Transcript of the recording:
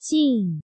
静。